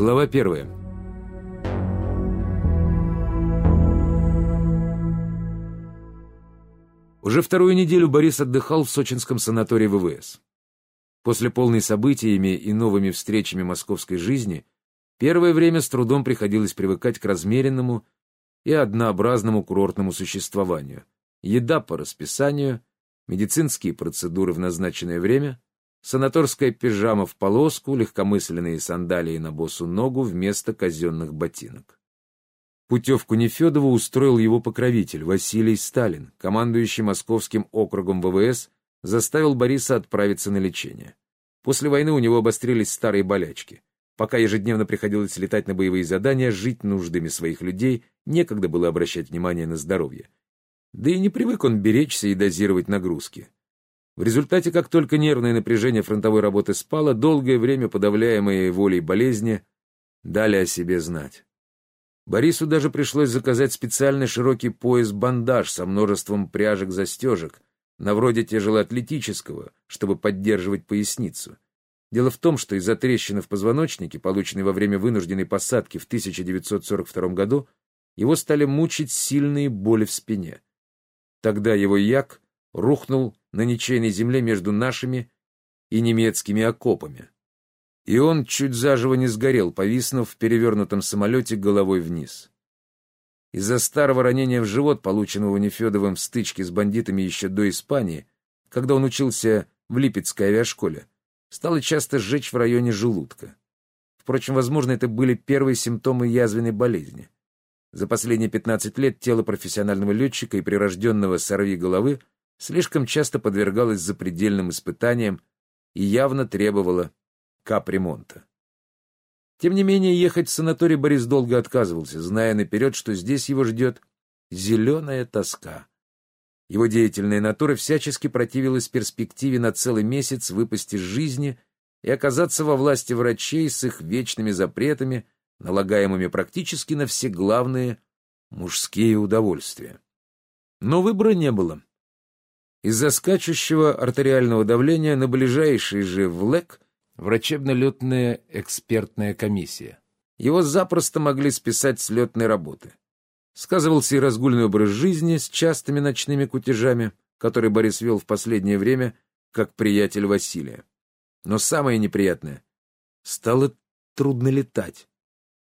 Глава первая. Уже вторую неделю Борис отдыхал в сочинском санатории ВВС. После полной событиями и новыми встречами московской жизни первое время с трудом приходилось привыкать к размеренному и однообразному курортному существованию. Еда по расписанию, медицинские процедуры в назначенное время, санаторская пижама в полоску, легкомысленные сандалии на босу ногу вместо казенных ботинок. Путевку Нефедова устроил его покровитель Василий Сталин, командующий Московским округом ВВС, заставил Бориса отправиться на лечение. После войны у него обострились старые болячки. Пока ежедневно приходилось летать на боевые задания, жить нуждами своих людей, некогда было обращать внимание на здоровье. Да и не привык он беречься и дозировать нагрузки. В результате, как только нервное напряжение фронтовой работы спало, долгое время подавляемые волей болезни дали о себе знать. Борису даже пришлось заказать специальный широкий пояс-бандаж со множеством пряжек-застежек, на вроде тяжелоатлетического, чтобы поддерживать поясницу. Дело в том, что из-за трещины в позвоночнике, полученной во время вынужденной посадки в 1942 году, его стали мучить сильные боли в спине. Тогда его як рухнул на ничейной земле между нашими и немецкими окопами. И он чуть заживо не сгорел, повиснув в перевернутом самолете головой вниз. Из-за старого ранения в живот, полученного Нефедовым в стычке с бандитами еще до Испании, когда он учился в Липецкой авиашколе, стало часто сжечь в районе желудка. Впрочем, возможно, это были первые симптомы язвенной болезни. За последние 15 лет тело профессионального летчика и прирожденного сорви головы слишком часто подвергалось запредельным испытаниям и явно требовало капремонта. Тем не менее, ехать в санаторий Борис долго отказывался, зная наперед, что здесь его ждет зеленая тоска. Его деятельная натура всячески противилась перспективе на целый месяц выпасть из жизни и оказаться во власти врачей с их вечными запретами, налагаемыми практически на все главные мужские удовольствия. Но выбора не было. Из-за скачущего артериального давления на ближайший же ВЛЭК врачебно-летная экспертная комиссия. Его запросто могли списать с летной работы. Сказывался и разгульный образ жизни с частыми ночными кутежами, который Борис вел в последнее время как приятель Василия. Но самое неприятное — стало трудно летать.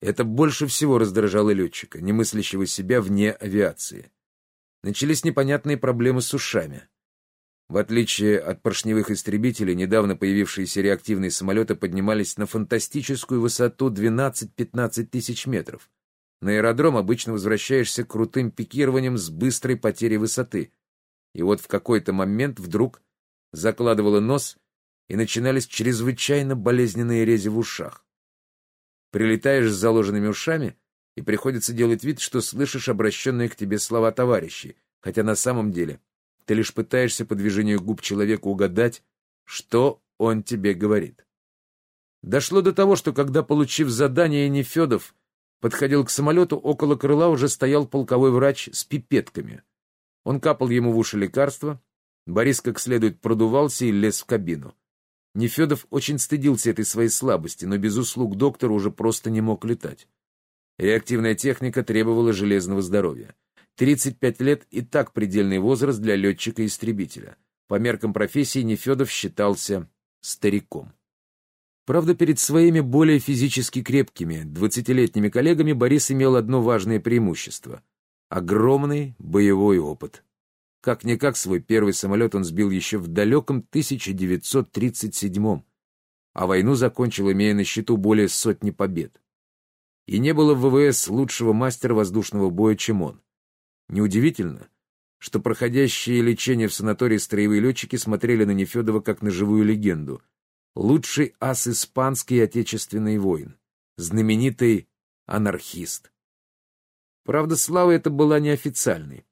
Это больше всего раздражало летчика, не мыслящего себя вне авиации. Начались непонятные проблемы с ушами. В отличие от поршневых истребителей, недавно появившиеся реактивные самолеты поднимались на фантастическую высоту 12-15 тысяч метров. На аэродром обычно возвращаешься крутым пикированием с быстрой потерей высоты. И вот в какой-то момент вдруг закладывало нос, и начинались чрезвычайно болезненные рези в ушах. Прилетаешь с заложенными ушами, и приходится делать вид, что слышишь обращенные к тебе слова товарищей, хотя на самом деле ты лишь пытаешься по движению губ человека угадать, что он тебе говорит. Дошло до того, что когда, получив задание, Нефедов подходил к самолету, около крыла уже стоял полковой врач с пипетками. Он капал ему в уши лекарства, Борис как следует продувался и лез в кабину. Нефедов очень стыдился этой своей слабости, но без услуг доктора уже просто не мог летать. Реактивная техника требовала железного здоровья. 35 лет и так предельный возраст для летчика-истребителя. По меркам профессии Нефедов считался стариком. Правда, перед своими более физически крепкими, двадцатилетними коллегами Борис имел одно важное преимущество — огромный боевой опыт. Как-никак свой первый самолет он сбил еще в далеком 1937-м, а войну закончил, имея на счету более сотни побед. И не было в ВВС лучшего мастера воздушного боя, чем он. Неудивительно, что проходящие лечение в санатории строевые летчики смотрели на Нефедова как на живую легенду. Лучший ас испанский отечественный воин, знаменитый анархист. Правда, слава эта была неофициальной.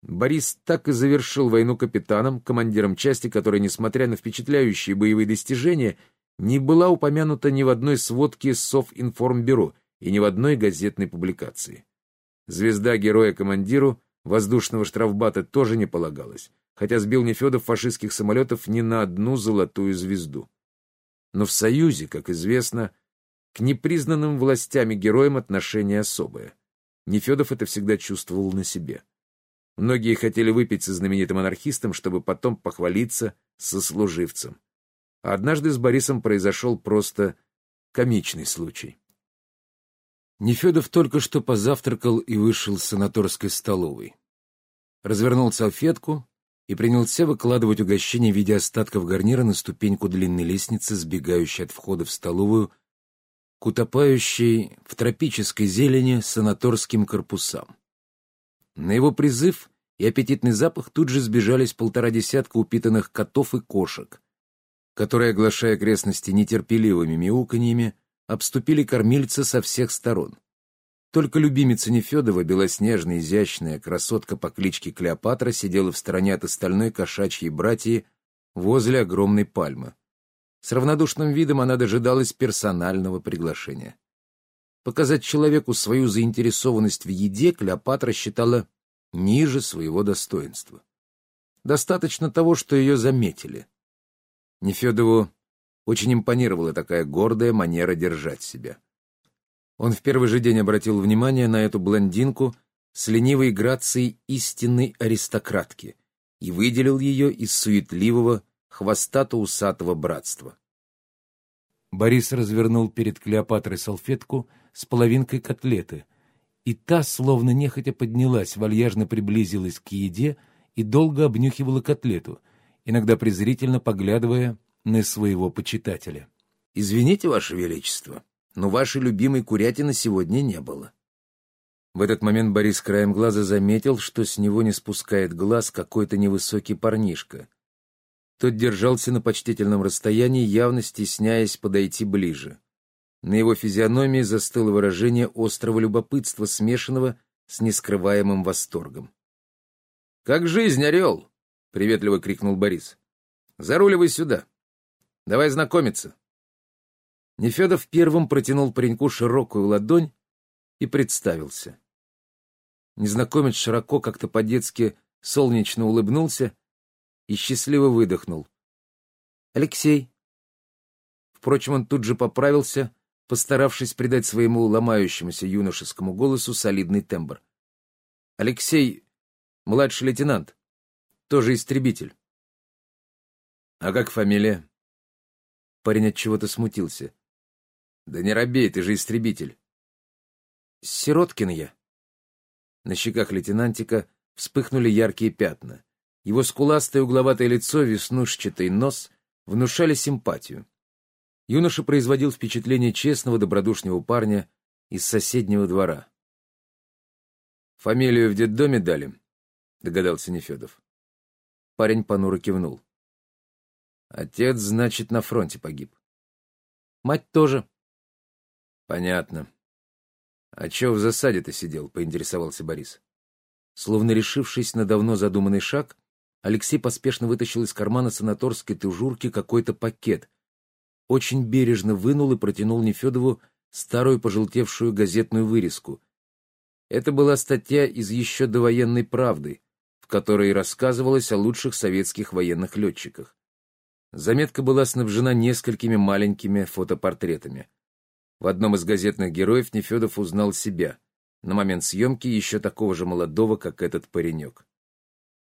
Борис так и завершил войну капитаном, командиром части, которая, несмотря на впечатляющие боевые достижения, не была упомянута ни в одной сводке Совинформбюро и ни в одной газетной публикации. Звезда героя-командиру воздушного штрафбата тоже не полагалась, хотя сбил Нефедов фашистских самолетов ни на одну золотую звезду. Но в Союзе, как известно, К непризнанным властями героям отношение особое. Нефедов это всегда чувствовал на себе. Многие хотели выпить со знаменитым анархистом, чтобы потом похвалиться со служивцем. А однажды с Борисом произошел просто комичный случай. Нефедов только что позавтракал и вышел с санаторской столовой. Развернул салфетку и принялся выкладывать угощение в виде остатков гарнира на ступеньку длинной лестницы, сбегающей от входа в столовую, к утопающей в тропической зелени санаторским корпусам. На его призыв и аппетитный запах тут же сбежались полтора десятка упитанных котов и кошек, которые, оглашая окрестности нетерпеливыми мяуканьями, обступили кормильца со всех сторон. Только любимица Нефедова, белоснежная, изящная красотка по кличке Клеопатра, сидела в стороне от остальной кошачьей братьи возле огромной пальмы. С равнодушным видом она дожидалась персонального приглашения. Показать человеку свою заинтересованность в еде Клеопатра считала ниже своего достоинства. Достаточно того, что ее заметили. Нефедову очень импонировала такая гордая манера держать себя. Он в первый же день обратил внимание на эту блондинку с ленивой грацией истинной аристократки и выделил ее из суетливого, хвостато-усатого братства. Борис развернул перед Клеопатрой салфетку с половинкой котлеты, и та, словно нехотя поднялась, вальяжно приблизилась к еде и долго обнюхивала котлету, иногда презрительно поглядывая на своего почитателя. «Извините, Ваше Величество, но вашей любимой курятины сегодня не было». В этот момент Борис краем глаза заметил, что с него не спускает глаз какой-то невысокий парнишка. Тот держался на почтительном расстоянии, явно стесняясь подойти ближе. На его физиономии застыло выражение острого любопытства, смешанного с нескрываемым восторгом. «Как жизнь, орел!» — приветливо крикнул Борис. «Заруливай сюда!» Давай знакомиться. Нефедов первым протянул пареньку широкую ладонь и представился. Незнакомец широко, как-то по-детски, солнечно улыбнулся и счастливо выдохнул. «Алексей». Впрочем, он тут же поправился, постаравшись придать своему ломающемуся юношескому голосу солидный тембр. «Алексей, младший лейтенант, тоже истребитель». «А как фамилия?» Парень от чего-то смутился. Да не робей, ты же истребитель. Сироткин я. На щеках лейтенантика вспыхнули яркие пятна. Его скуластое угловатое лицо, веснушчатый нос внушали симпатию. Юноша производил впечатление честного, добродушного парня из соседнего двора. «Фамилию в детдоме дали?» — догадался Нефедов. Парень понуро кивнул. Отец, значит, на фронте погиб. Мать тоже. Понятно. А чё в засаде-то сидел, поинтересовался Борис. Словно решившись на давно задуманный шаг, Алексей поспешно вытащил из кармана санаторской тужурки какой-то пакет, очень бережно вынул и протянул Нефедову старую пожелтевшую газетную вырезку. Это была статья из еще довоенной правды, в которой рассказывалось о лучших советских военных летчиках. Заметка была снабжена несколькими маленькими фотопортретами. В одном из газетных героев Нефедов узнал себя, на момент съемки еще такого же молодого, как этот паренек.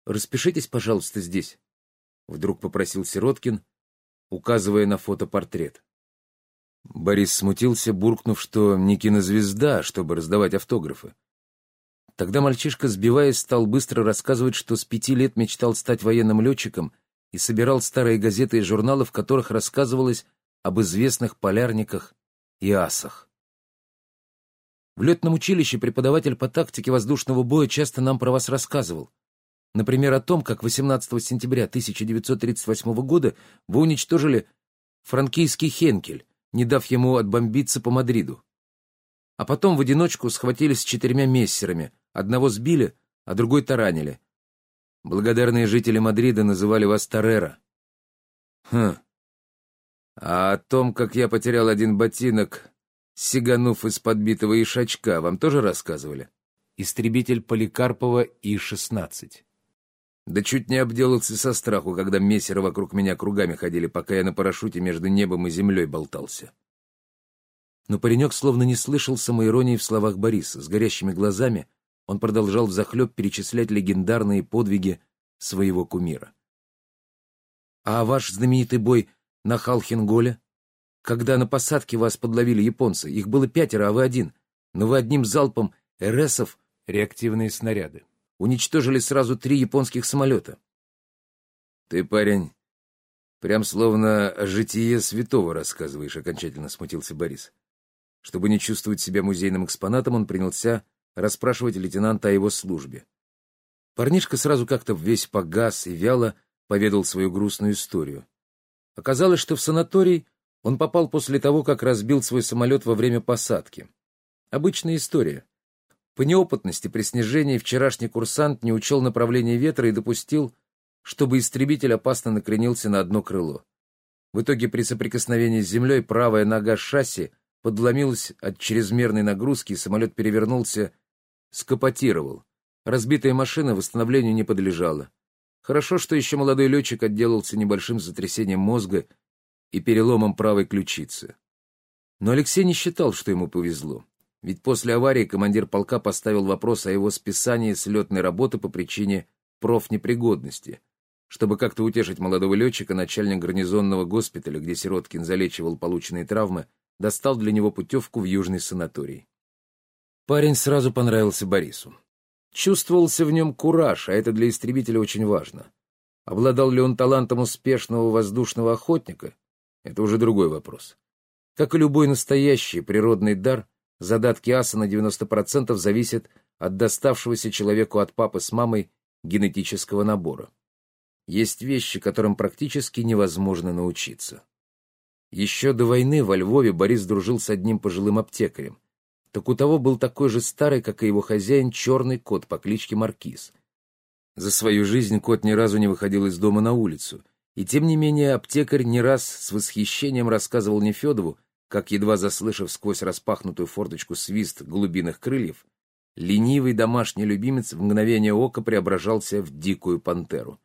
«Распишитесь, пожалуйста, здесь», — вдруг попросил Сироткин, указывая на фотопортрет. Борис смутился, буркнув, что не кинозвезда, чтобы раздавать автографы. Тогда мальчишка, сбиваясь, стал быстро рассказывать, что с пяти лет мечтал стать военным летчиком — и собирал старые газеты и журналы, в которых рассказывалось об известных полярниках и асах. В летном училище преподаватель по тактике воздушного боя часто нам про вас рассказывал. Например, о том, как 18 сентября 1938 года вы уничтожили франкийский Хенкель, не дав ему отбомбиться по Мадриду. А потом в одиночку схватились с четырьмя мессерами, одного сбили, а другой таранили, Благодарные жители Мадрида называли вас Торрера. Хм. А о том, как я потерял один ботинок, сиганув из подбитого ишачка, вам тоже рассказывали? Истребитель Поликарпова И-16. Да чуть не обделался со страху, когда мессеры вокруг меня кругами ходили, пока я на парашюте между небом и землей болтался. Но паренек словно не слышал самоиронии в словах Бориса. С горящими глазами он продолжал взахлеб перечислять легендарные подвиги своего кумира. «А ваш знаменитый бой на Халхинголе? Когда на посадке вас подловили японцы, их было пятеро, а вы один, но вы одним залпом РСов реактивные снаряды. Уничтожили сразу три японских самолета. Ты, парень, прям словно житие святого рассказываешь, окончательно смутился Борис. Чтобы не чувствовать себя музейным экспонатом, он принялся расспрашивать лейтенанта о его службе. Парнишка сразу как-то весь погас и вяло поведал свою грустную историю. Оказалось, что в санаторий он попал после того, как разбил свой самолет во время посадки. Обычная история. По неопытности при снижении вчерашний курсант не учел направление ветра и допустил, чтобы истребитель опасно накренился на одно крыло. В итоге при соприкосновении с землей правая нога шасси подломилась от чрезмерной нагрузки, и самолет перевернулся, скопотировал. Разбитая машина восстановлению не подлежала. Хорошо, что еще молодой летчик отделался небольшим сотрясением мозга и переломом правой ключицы. Но Алексей не считал, что ему повезло. Ведь после аварии командир полка поставил вопрос о его списании с летной работы по причине профнепригодности. Чтобы как-то утешить молодого летчика, начальник гарнизонного госпиталя, где Сироткин залечивал полученные травмы, достал для него путевку в южный санаторий. Парень сразу понравился Борису. Чувствовался в нем кураж, а это для истребителя очень важно. Обладал ли он талантом успешного воздушного охотника? Это уже другой вопрос. Как и любой настоящий природный дар, Задатки аса на 90% зависят от доставшегося человеку от папы с мамой генетического набора. Есть вещи, которым практически невозможно научиться. Еще до войны во Львове Борис дружил с одним пожилым аптекарем. Так у того был такой же старый, как и его хозяин, черный кот по кличке Маркиз. За свою жизнь кот ни разу не выходил из дома на улицу, и тем не менее аптекарь не раз с восхищением рассказывал Нефедову, как, едва заслышав сквозь распахнутую форточку свист голубиных крыльев, ленивый домашний любимец в мгновение ока преображался в дикую пантеру.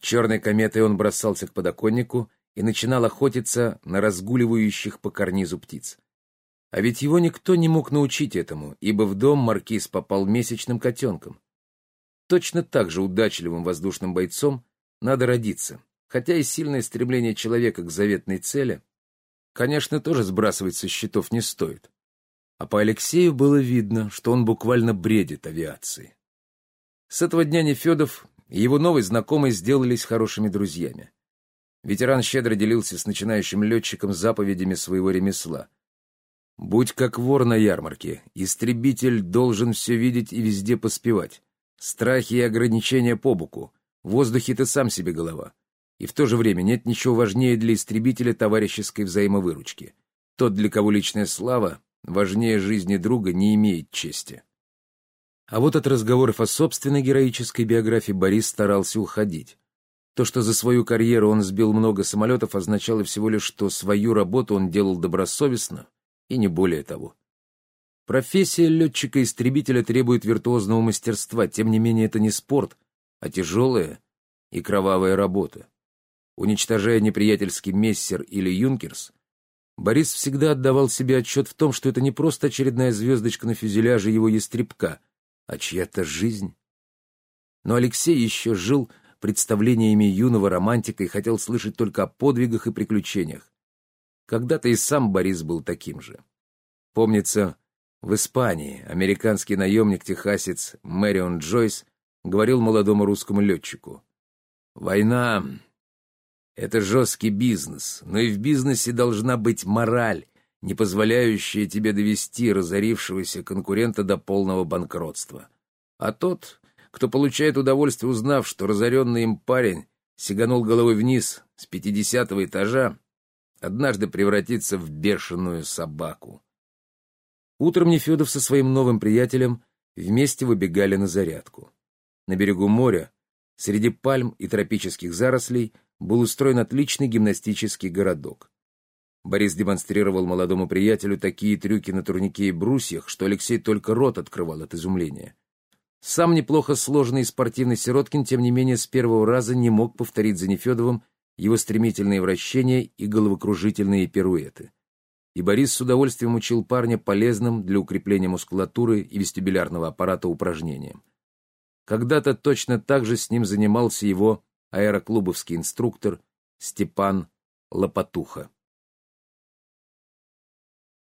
Черной кометой он бросался к подоконнику и начинал охотиться на разгуливающих по карнизу птиц. А ведь его никто не мог научить этому, ибо в дом маркиз попал месячным котенком. Точно так же удачливым воздушным бойцом надо родиться, хотя и сильное стремление человека к заветной цели конечно, тоже сбрасывать со счетов не стоит. А по Алексею было видно, что он буквально бредит авиацией. С этого дня Нефедов и его новый знакомый сделались хорошими друзьями. Ветеран щедро делился с начинающим летчиком заповедями своего ремесла. «Будь как вор на ярмарке, истребитель должен все видеть и везде поспевать. Страхи и ограничения по боку. В воздухе ты сам себе голова. И в то же время нет ничего важнее для истребителя товарищеской взаимовыручки. Тот, для кого личная слава важнее жизни друга, не имеет чести. А вот от разговоров о собственной героической биографии Борис старался уходить. То, что за свою карьеру он сбил много самолетов, означало всего лишь, что свою работу он делал добросовестно, и не более того. Профессия летчика-истребителя требует виртуозного мастерства, тем не менее это не спорт, а тяжелая и кровавая работа. Уничтожая неприятельский мессер или юнкерс, Борис всегда отдавал себе отчет в том, что это не просто очередная звездочка на фюзеляже его ястребка, а чья-то жизнь. Но Алексей еще жил представлениями юного романтика и хотел слышать только о подвигах и приключениях. Когда-то и сам Борис был таким же. Помнится, в Испании американский наемник-техасец Мэрион Джойс говорил молодому русскому летчику. «Война это жесткий бизнес, но и в бизнесе должна быть мораль, не позволяющая тебе довести разорившегося конкурента до полного банкротства. А тот, кто получает удовольствие, узнав, что разоренный им парень сиганул головой вниз с пятидесятого этажа, однажды превратится в бешеную собаку. Утром Нефедов со своим новым приятелем вместе выбегали на зарядку. На берегу моря, среди пальм и тропических зарослей, был устроен отличный гимнастический городок. Борис демонстрировал молодому приятелю такие трюки на турнике и брусьях, что Алексей только рот открывал от изумления. Сам неплохо сложный спортивный Сироткин, тем не менее, с первого раза не мог повторить за Нефедовым его стремительные вращения и головокружительные пируэты. и Борис с удовольствием учил парня полезным для укрепления мускулатуры и вестибулярного аппарата упражнениям. Когда-то точно так же с ним занимался его аэроклубовский инструктор Степан Лопатуха.